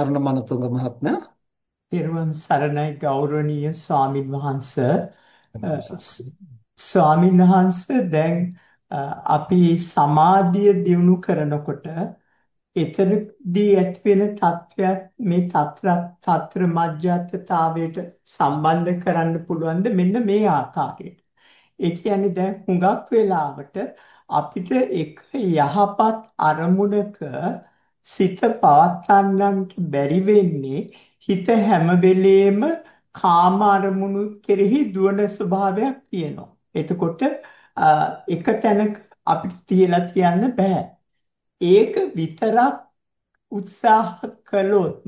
අරුණ මනතුංග මහත්මයා. පෙරවන් සරණයි ගෞරවනීය ස්වාමින් වහන්සේ. ස්වාමින් වහන්සේ දැන් අපි සමාධිය දියුණු කරනකොට එතරදී ඇතිවෙන තත්වයක් මේ తත්‍ර తත්‍ර මධ්‍යස්ථතාවයට සම්බන්ධ කරන්න පුළුවන්ද? මෙන්න මේ ආකාරයට. ඒ කියන්නේ දැන් හුඟක් වෙලාවට අපිට එක යහපත් අරමුණක සිත පවත්වන්නට බැරි වෙන්නේ හිත හැම වෙලෙම කාම අරමුණු කෙරෙහි දුවන ස්වභාවයක් තියෙනවා. එතකොට එක තැනක අපිට තියලා තියන්න බෑ. ඒක විතරක් උත්සාහ කළොත්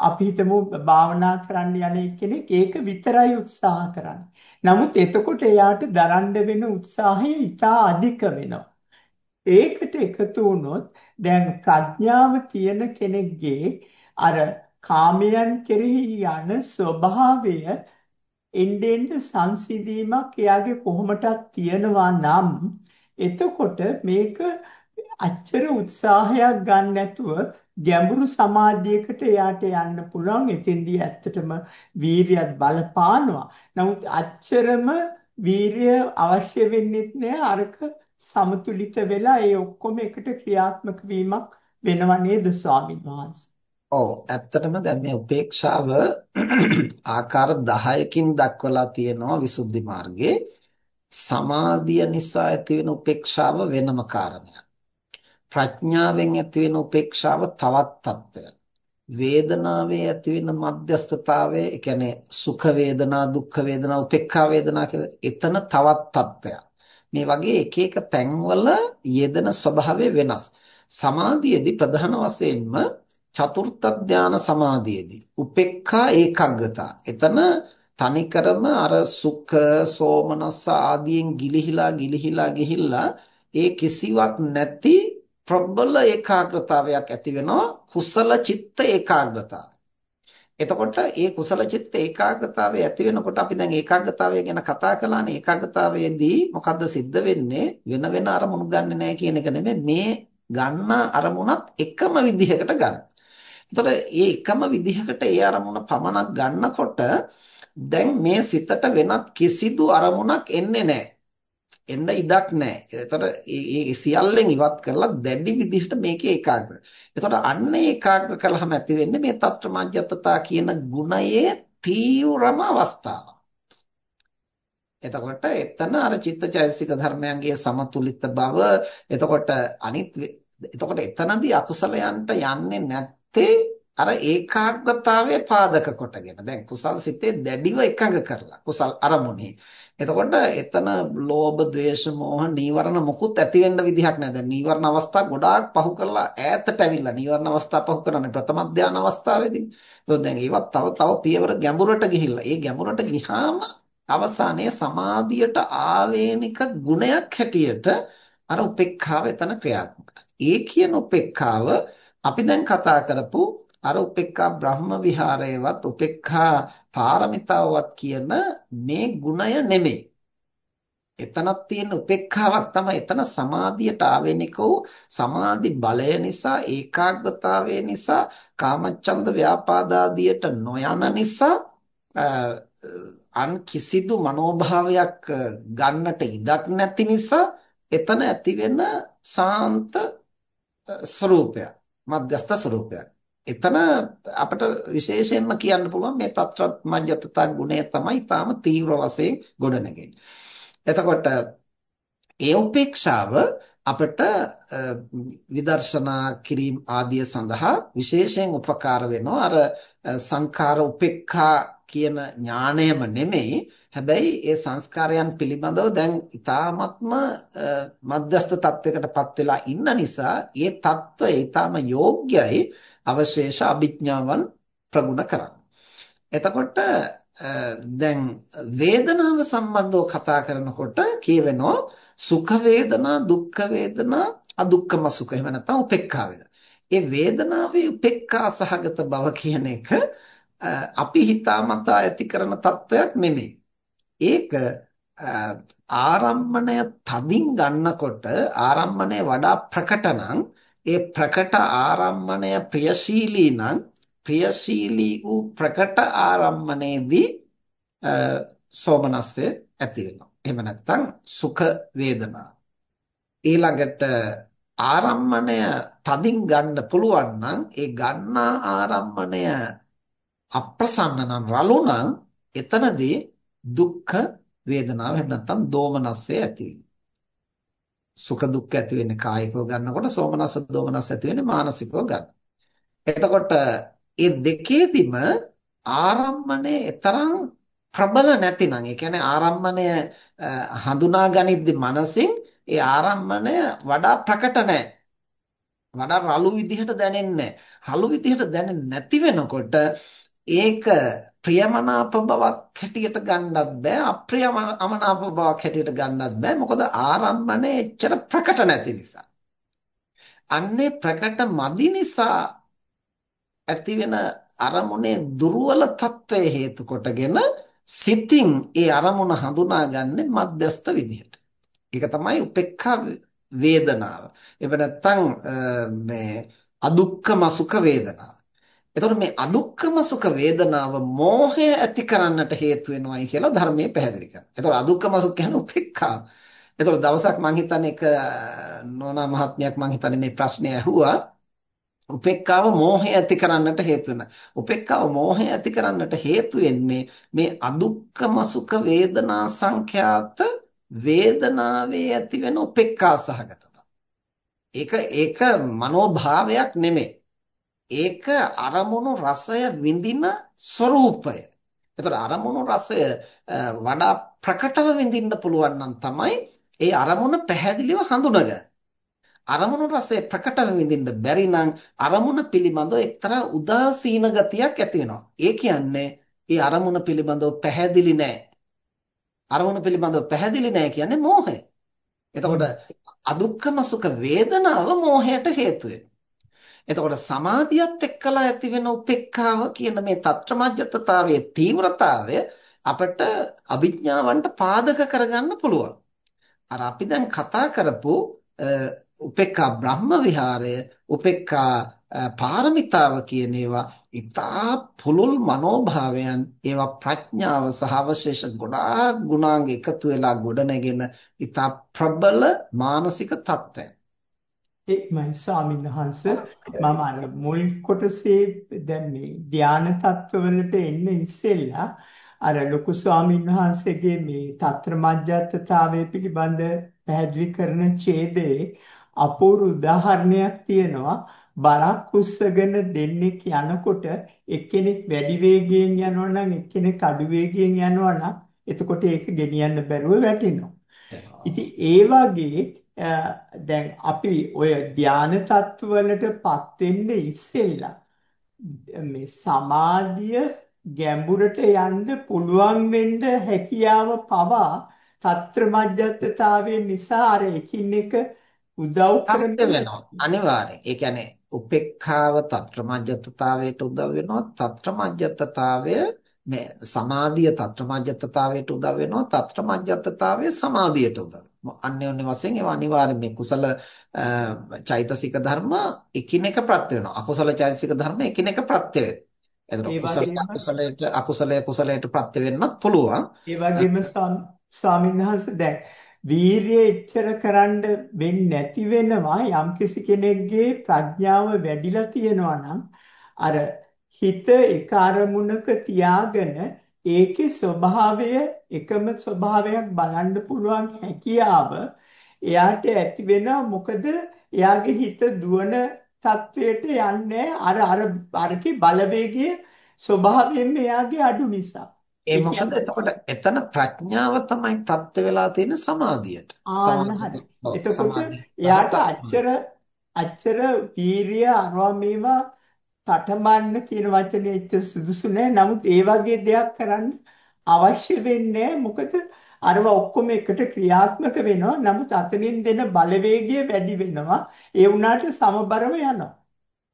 අපි හිතමු භාවනා කරන්න යන කෙනෙක් ඒක විතරයි උත්සාහ කරන්නේ. නමුත් එතකොට එයාට දරන්න වෙන උත්සාහය ඉතා අධික වෙනවා. ඒකට එකතු වුණොත් දැන් ප්‍රඥාව තියෙන කෙනෙක්ගේ අර කාමයන් කෙරෙහි යන ස්වභාවය එන්නෙන් සංසිඳීමක් එයාගේ කොහොමටත් තියනවා නම් එතකොට මේක අච්චර උත්සාහයක් ගන්න නැතුව ගැඹුරු සමාධියකට එයාට යන්න පුළුවන්. එතෙන්දී ඇත්තටම වීරියත් බලපානවා. නමුත් අච්චරම වීරිය අවශ්‍ය වෙන්නේ නැහැ අරක සමතුලිත වෙලා ඒ ඔක්කොම එකට ක්‍රියාත්මක වීමක් වෙනව නේද ස්වාමීන් වහන්සේ. ඔව් ඇත්තටම දැන් මේ උපේක්ෂාව ආකාර 10කින් දක්වලා තියෙනවා විසුද්ධි මාර්ගයේ. සමාධිය නිසා ඇතිවෙන උපේක්ෂාව වෙනම කාරණයක්. ප්‍රඥාවෙන් ඇතිවෙන උපේක්ෂාව තවත් තත්ත්වයක්. වේදනාවේ ඇතිවෙන මධ්‍යස්ථතාවය, ඒ කියන්නේ සුඛ වේදනා, දුක්ඛ වේදනා, උපේක්ඛා වේදනා කියලා එතන තවත් තත්ත්වයක්. මේ වගේ එක එක තැන්වල යෙදෙන ස්වභාවය වෙනස්. සමාධියේදී ප්‍රධාන වශයෙන්ම චතුර්ථ ධාන සමාධියේදී උපේක්ඛා ඒකග්ගතා. එතන තනිකරම අර සුඛ සෝමනස්ස ආදියෙන් ගිලිහිලා ගිලිහිලා ගිහිල්ලා ඒ කිසිවක් නැති ප්‍රබල ඒකාග්‍රතාවයක් ඇති වෙනවා කුසල චිත්ත ඒකාග්‍රතාවය. එතකොට මේ කුසල චිත්ත ඒකාග්‍රතාවය ඇති වෙනකොට අපි දැන් ඒකාග්‍රතාවය ගැන කතා කළානේ ඒකාග්‍රතාවයේදී මොකද්ද සිද්ධ වෙන්නේ වෙන වෙන අරමුණු ගන්නෙ නැහැ කියන එක නෙමෙයි මේ ගන්න අරමුණත් එකම විදිහකට ගන්න. එතකොට මේ එකම විදිහකට ඒ අරමුණ පමණක් ගන්නකොට දැන් මේ සිතට වෙනත් කිසිදු අරමුණක් එන්නේ නැහැ. එන්න ඉඩක් නැහැ. එතකොට මේ සියල්ලෙන් ඉවත් කරලා දැඩි විදිහට මේකේ ඒකාග්‍ර. එතකොට අන්න ඒකාග්‍ර කළාම ඇති වෙන්නේ මේ తත්‍ර මජ්ජත්තතා කියන ගුණයේ තීව්‍රම අවස්ථාව. එතකොට එතන අර චිත්තචෛතසික ධර්මයන්ගේ සමතුලිත බව එතකොට අනිත් එතකොට එතනදී අකුසලයන්ට යන්නේ නැත්තේ අර ඒකාග්‍රතාවයේ පාදක කොටගෙන දැන් කුසල් සිතේ දැඩිව එකඟ කරලා කුසල් අරමුණේ එතකොට එතන ලෝභ, ද්වේෂ, මෝහ, නීවරණ මොකුත් ඇති වෙන්න විදිහක් නැහැ. දැන් නීවරණ අවස්ථා ගොඩාක් පහු කරලා ඈතට ඇවිල්ලා නීවරණ අවස්ථා පහු කරන්නේ ප්‍රථම ධානය අවස්ථාවේදී. ඒත් දැන් ඒවත් තව තව පියවර ගැඹුරට ගිහිල්ලා. ඒ ගැඹුරට ගිහාම අවසානයේ සමාධියට ආවේනික ගුණයක් හැටියට අර උපේක්ඛාව එතන ක්‍රියාත්මක ඒ කියන උපේක්ඛාව අපි දැන් කතා කරපු අර උපේක්ඛා බ්‍රහ්ම විහාරයවත් උපේක්ඛා පාරමිතාවවත් කියන මේ ගුණය නෙමෙයි. එතනක් තියෙන උපේක්ඛාවක් තමයි එතන සමාධියට ආවෙනික වූ සමාධි බලය නිසා ඒකාග්‍රතාවය නිසා කාමච්ඡන්ද ව්‍යාපාදාදියට නොයන නිසා අන් කිසිදු මනෝභාවයක් ගන්නට ඉඩක් නැති නිසා එතන ඇති වෙන සාන්ත ස්වરૂපයක් මධ්‍යස්ථ ස්වરૂපයක් එතන අපිට විශේෂයෙන්ම කියන්න පුළුවන් මේ తත්‍රාත්මජ්‍යතතා ගුණය තමයි තාම තීව්‍ර වශයෙන් ගොඩනගෙන්නේ. එතකොට ඒ උපේක්ෂාව අපිට විදර්ශනා කිරීම ආදිය සඳහා විශේෂයෙන් උපකාර වෙනවා. අර සංඛාර උපේක්ඛා කියන ඥාණයම නෙමෙයි හැබැයි ඒ සංස්කාරයන් පිළිබඳව දැන් ඊ타ත්ම මධ්‍යස්ත තත්වයකටපත් වෙලා ඉන්න නිසා ඒ తত্ত্বය ඊ타ම යෝග්‍යයි අවශේෂ අභිඥාවන් ප්‍රගුණ කරන්න. එතකොට දැන් වේදනාව සම්බන්ධව කතා කරනකොට කියවෙනවා සුඛ වේදනා දුක්ඛ වේදනා අදුක්ඛම සුඛ එහෙම නැත්නම් උපේක්ඛා වේදනා. ඒ වේදනාවේ උපේක්ඛා සහගත බව කියන එක අපි හිතාමතා ඇති කරන තත්වයක් නෙමෙයි. ඒක ආරම්මණය තදින් ගන්නකොට ආරම්මණය වඩා ප්‍රකට නම් ඒ ප්‍රකට ආරම්මණය ප්‍රියශීලී නම් ප්‍රියශීලී වූ ප්‍රකට ආරම්මණයේදී සෝමනස්සය ඇති වෙනවා. එහෙම නැත්නම් සුඛ වේදනා. ඊළඟට ආරම්මණය තදින් ගන්න පුළුවන් නම් ඒ ගන්නා ආරම්මණය අප්‍රසන්න නම් රළු නම් එතනදී දුක්ඛ වේදනාව එහෙම නැත්නම් දෝමනස්සය ඇති වෙනවා. සුඛ දුක්ඛ ඇති වෙන්නේ කායිකව ගන්නකොට සෝමනස්ස දෝමනස්ස ඇති වෙන්නේ මානසිකව ගන්න. එතකොට මේ දෙකේදිම ආරම්මණය තරම් ප්‍රබල නැතිනම් ඒ කියන්නේ ආරම්මණය හඳුනා ගනිද්දි මනසින් ඒ ආරම්මණය වඩා ප්‍රකට නැහැ. වඩා රළු විදිහට දැනෙන්නේ රළු විදිහට දැනෙන්නේ නැති වෙනකොට ඒක ප්‍රියමනාප බවක් හැටියට ගන්නත් බෑ. අප්‍රියමනාප බවක් හැටියට ගන්නත් බෑ. මොකද ආරම්භනේ එච්චර ප්‍රකට නැති නිසා. අන්නේ ප්‍රකට මදි නිසා ඇති වෙන අරමුණේ දුර්වල తত্ত্বය හේතු කොටගෙන සිතින් ඒ අරමුණ හඳුනාගන්නේ මධ්‍යස්ත විදිහට. ඒක තමයි උපේක්ඛා වේදනාව. එහෙම නැත්නම් මේ අදුක්කම සුඛ වේදනාව. එතකොට මේ අදුක්ඛම සුඛ වේදනාව මෝහය ඇති කරන්නට හේතු වෙනවයි කියලා ධර්මයේ පැහැදිලි කරනවා. එතකොට අදුක්ඛම සුඛ කියන්නේ උපේක්ඛාව. එතකොට දවසක් මං හිතන්නේ එක නෝනා මහත්මයක් මං හිතන්නේ මේ ප්‍රශ්නේ ඇහුවා උපේක්ඛාව මෝහය ඇති කරන්නට හේතු වෙනවා. උපේක්ඛාව මෝහය ඇති කරන්නට හේතු වෙන්නේ මේ අදුක්කම සුඛ වේදනා සංඛ්‍යාත වේදනාවේ ඇති වෙන උපේක්ඛා සහගත ඒක ඒක මනෝභාවයක් නෙමෙයි. ඒක අරමුණු රසය විඳින ස්වરૂපය. එතකොට අරමුණු රසය වඩා ප්‍රකටව විඳින්න පුළුවන් නම් තමයි ඒ අරමුණ පැහැදිලිව හඳුනගන්නේ. අරමුණු රසය ප්‍රකටව විඳින්න බැරි නම් අරමුණ පිළිබඳව එක්තරා උදාසීන ගතියක් ඇති වෙනවා. ඒ කියන්නේ ඒ අරමුණ පිළිබඳව පැහැදිලි නැහැ. අරමුණ පිළිබඳව පැහැදිලි නැහැ කියන්නේ මෝහය. එතකොට අදුක්කම සුඛ වේදනාව මෝහයට හේතු එතකොට සමාධියත් එක්කලා ඇති වෙන උපේක්ඛාව කියන මේ తත්‍රමජ්ජතතාවයේ තීව්‍රතාවය අපිට අභිඥාවන්ට පාදක කරගන්න පුළුවන්. අර අපි දැන් කතා කරපු උපේක්ඛා බ්‍රහ්ම විහාරය උපේක්ඛා පාරමිතාව කියන ඒවා ඊටා පුළුල් මනෝභාවයන් ඒවා ප්‍රඥාව සහ අවශේෂ ගොඩාක් ගුණාංග එකතු වෙලා ගොඩනැගෙන ඊටා ප්‍රබල මානසික තත්ත්වයක් එක්මයි ස්වාමීන් වහන්ස. මම අර මුල් කොටසේ දැන් මේ ධානය තත්ත්වවලට එන්න ඉස්සෙල්ලා අර ලොකු ස්වාමීන් වහන්සේගේ මේ తත්‍ර මජ්ජත්තතාවය පිළිබඳ පැහැදිලි කරන ඡේදයේ අපූර්ව උදාහරණයක් තියෙනවා. බරක් උස්සගෙන දෙන්නෙක් යනකොට එක්කෙනෙක් වැඩි වේගයෙන් යනවා නම් එක්කෙනෙක් අඩු වේගයෙන් යනවා නම් එතකොට ඒක ගෙනියන්න බැරුව වැටෙනවා. ඉතින් ඒ වගේ දැන් අපි ඔය ධාන තත්වවලටපත් වෙන්න ඉස්සෙල්ලා මේ සමාධිය ගැඹුරට යන්න පුළුවන් වෙන්න හැකියාව පවා తත්‍ර මජ්ජත්තතාවය නිසා අර එකින් එක උදව් කරන්න වෙනවා අනිවාර්යෙන්. ඒ කියන්නේ උපේක්ඛාව తත්‍ර මජ්ජත්තතාවයට උදව් වෙනවා. తත්‍ර මජ්ජත්තතාවය මේ සමාධිය తත්‍ර මජ්ජත්තතාවයට උදව් වෙනවා. తත්‍ර මජ්ජත්තතාවය සමාධියට උදව් අන්‍යෝන්‍ය වශයෙන් ඒවා අනිවාර්යෙන් මේ කුසල චෛතසික ධර්ම එකිනෙක ප්‍රත්‍ය වෙනවා. අකුසල චෛතසික ධර්ම එකිනෙක ප්‍රත්‍ය වෙනවා. එතකොට කුසල අකුසලයට අකුසලය කුසලයට ප්‍රත්‍ය වෙන්නත් පුළුවන්. ඒ වගේම ස්වාමීන් වහන්සේ දැන් වීරිය එච්චර කරන්න වෙන්නේ නැති වෙනවා යම්කිසි කෙනෙක්ගේ ප්‍රඥාව වැඩිලා තියෙනවා නම් අර හිත එක අරමුණක තියාගෙන ඒකේ ස්වභාවය එකම ස්වභාවයක් බලන්න පුළුවන් හැකියාව එයාට ඇති වෙනවා. මොකද එයාගේ හිත දුවන තත්වයට යන්නේ අර අර අරකේ බලවේගයේ ස්වභාවයෙන් එයාගේ අඩු නිසා. ඒ මොකද? එතකොට එතන ප්‍රඥාව තමයි ප්‍රත්‍ය වෙලා තියෙන සමාධියට. ආන්න හරි. එතකොට එයාට අච්චර අච්චර වීරිය අරවා මේවා තටමන්න කියන වචනේ එච්චර සුදුසු නෑ. නමුත් ඒ වගේ දෙයක් කරන්න අවශ්‍ය වෙන්නේ මොකද අරව ඔක්කොම එකට ක්‍රියාත්මක වෙනවා. නමුත් අතනින් දෙන බලවේගය වැඩි වෙනවා. ඒ වුණාට සමබරව යනවා.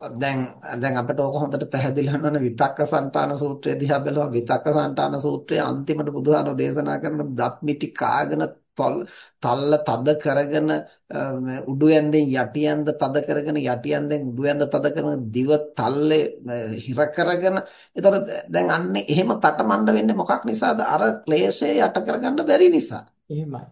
දැන් දැන් අපිට ඕක හොඳට පැහැදිලි වෙනවනේ විතක්ක සන්තාන සූත්‍රය දිහා බැලුවම විතක්ක සන්තාන සූත්‍රයේ අන්තිමට බුදුහාමෝ දේශනා කරන දත් මිටි කාගෙන තල්ල තද කරගෙන උඩු ඇඳෙන් යටි ඇඳ තද කරගෙන යටි ඇඳෙන් උඩු ඇඳ තද කරගෙන දිව තල්ලේ හිර කරගෙන. එතකොට දැන් අන්නේ එහෙම තටමඬ වෙන්නේ මොකක් නිසාද? අර ක්ලේශය යට කරගන්න බැරි නිසා. එහෙමයි.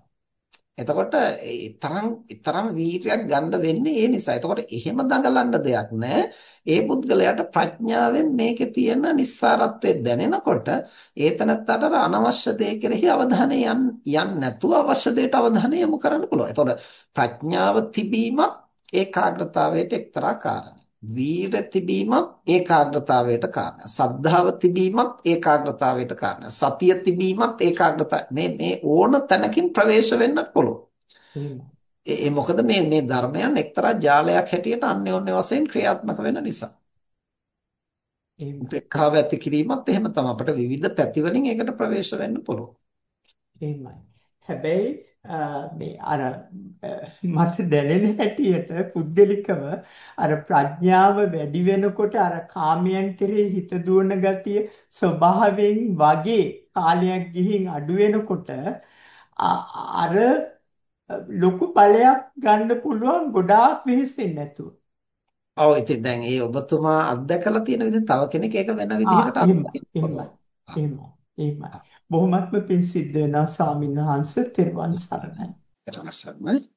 එතකොට ඒ තරම් තරම් වීර්යයක් ගන්න වෙන්නේ ඒ නිසා. එතකොට එහෙම දඟලන්න දෙයක් නැහැ. ඒ පුද්ගලයාට ප්‍රඥාවෙන් මේකේ තියෙන නිස්සාරත්වය දැනෙනකොට ඒ තනත්තට අනවශ්‍ය දේ කෙරෙහි අවධානය යන්නේ නැතුව අවශ්‍ය දේට අවධානය යොමු කරන්න පුළුවන්. එතකොට ප්‍රඥාව තිබීමත් ඒකාග්‍රතාවයට එක්තරා කාරණයක්. වීර තිබීමත් ඒකාග්‍රතාවයට කාරණයක්. සද්ධාව තිබීමත් ඒකාග්‍රතාවයට කාරණයක්. සතිය තිබීමත් ඒකාග්‍රතාව මේ මේ ඕන තැනකින් ප්‍රවේශ වෙන්නත් පුළුවන්. ඒ මොකද මේ මේ ධර්මයන් එක්තරා ජාලයක් හැටියට අන්‍යෝන්‍ය වශයෙන් ක්‍රියාත්මක වෙන නිසා. ඒ උපේක්ඛාව ඇති කිරීමත් එහෙම තමයි අපිට විවිධ පැතිවලින් ඒකට ප්‍රවේශ වෙන්න පුළුවන්. එහෙමයි. හැබැයි මේ අර මට දැනෙන හැටියට පුද්ගලිකව අර ප්‍රඥාව වැඩි වෙනකොට අර කාමයන් කෙරෙහි හිත දුවන ගතිය ස්වභාවයෙන් වගේ කාලයක් ගිහින් අඩු වෙනකොට අර ලොකු බලයක් ගන්න පුළුවන් ගොඩාක් වෙහෙසෙන්නේ නැතුව. ඔව් ඉතින් දැන් ඒ ඔබතුමා අත්දැකලා තියෙන විදිහ තව කෙනෙක් ඒක වෙන විදිහකට අත්දැකලා එහෙමයි. එහෙමයි. බොහොමත්ම පිං සිද්ධ වෙනවා ස්වාමීන් වහන්සේ තෙරුවන් සරණයි. තෙරුවන් සරණයි.